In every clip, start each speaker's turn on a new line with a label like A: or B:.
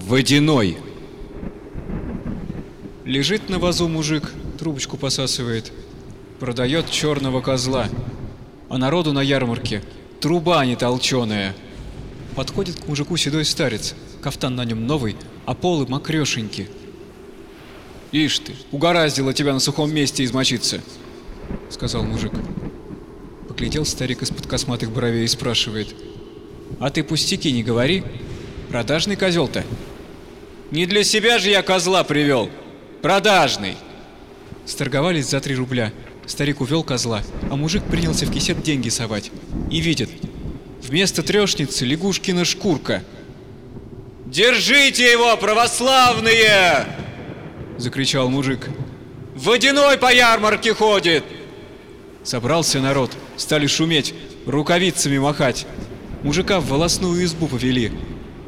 A: Водяной. Лежит на вазу мужик, трубочку посасывает. Продает черного козла. А народу на ярмарке труба не толченая. Подходит к мужику седой старец. Кафтан на нем новый, а полы мокрешеньки. «Ишь ты, угораздило тебя на сухом месте измочиться!» — сказал мужик. Поглядел старик из-под косматых бровей и спрашивает. «А ты пустяки не говори. Продажный козел-то?» «Не для себя же я козла привел! Продажный!» Сторговались за три рубля. Старик увел козла, а мужик принялся в кисет деньги совать. И видит, вместо трешницы лягушкина шкурка.
B: «Держите его, православные!» — закричал мужик. «Водяной по ярмарке ходит!»
A: Собрался народ, стали шуметь, рукавицами махать. Мужика в волосную избу повели.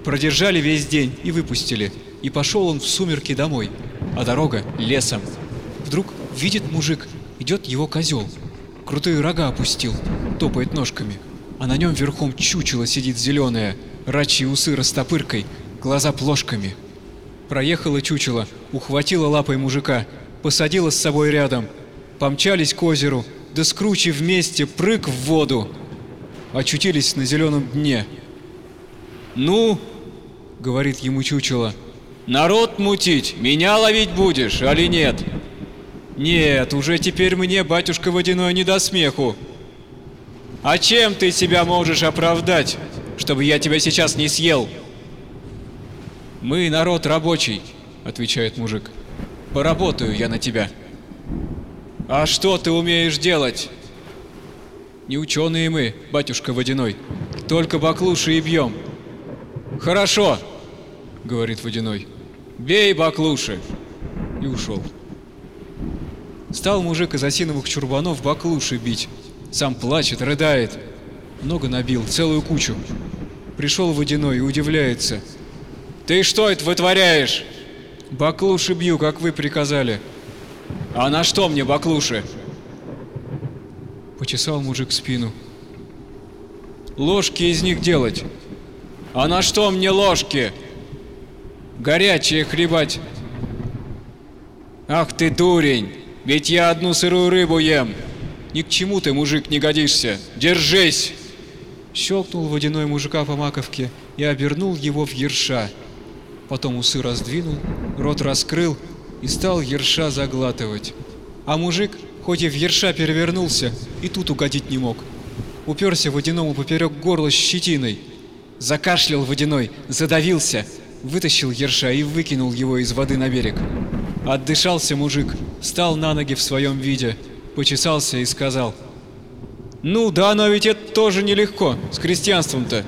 A: Продержали весь день и выпустили. И пошел он в сумерки домой, а дорога лесом. Вдруг видит мужик, идет его козел. Крутые рога опустил, топает ножками. А на нем верхом чучело сидит зеленое, рачьи усы растопыркой, глаза плошками. Проехала чучело, ухватила лапой мужика, посадила с собой рядом. Помчались к озеру, да скручи вместе прыг в воду. Очутились на зеленом дне.
B: «Ну?»
A: — говорит ему чучело.
B: «Народ мутить, меня ловить будешь, али нет?»
A: «Нет, уже теперь мне, батюшка водяной, не до смеху».
B: «А чем ты себя можешь оправдать, чтобы я тебя сейчас не съел?»
A: «Мы народ рабочий», — отвечает мужик. «Поработаю я на тебя».
B: «А что ты умеешь делать?»
A: «Не ученые мы, батюшка водяной, только баклуши и бьем».
B: «Хорошо», —
A: говорит водяной.
B: «Бей баклуши!»
A: И ушел. Стал мужик из осиновых чурбанов баклуши бить. Сам плачет, рыдает. Много набил, целую кучу. Пришел водяной и удивляется.
B: «Ты что это вытворяешь?»
A: «Баклуши бью, как вы приказали».
B: «А на что мне баклуши?»
A: Почесал мужик спину. «Ложки из них делать».
B: «А на что мне ложки?»
A: «Горячие хлебать».
B: «Ах ты дурень! Ведь я одну сырую рыбу ем!»
A: «Ни к чему ты, мужик, не годишься!
B: Держись!»
A: Щелкнул водяной мужика по маковке и обернул его в ерша. Потом усы раздвинул, рот раскрыл и стал ерша заглатывать. А мужик, хоть и в ерша перевернулся, и тут угодить не мог. Уперся водяному поперек горла щетиной. Закашлял водяной, задавился, вытащил ерша и выкинул его из воды на берег. Отдышался мужик, встал на ноги в своем виде, почесался и сказал. «Ну да, но ведь это тоже нелегко, с крестьянством-то.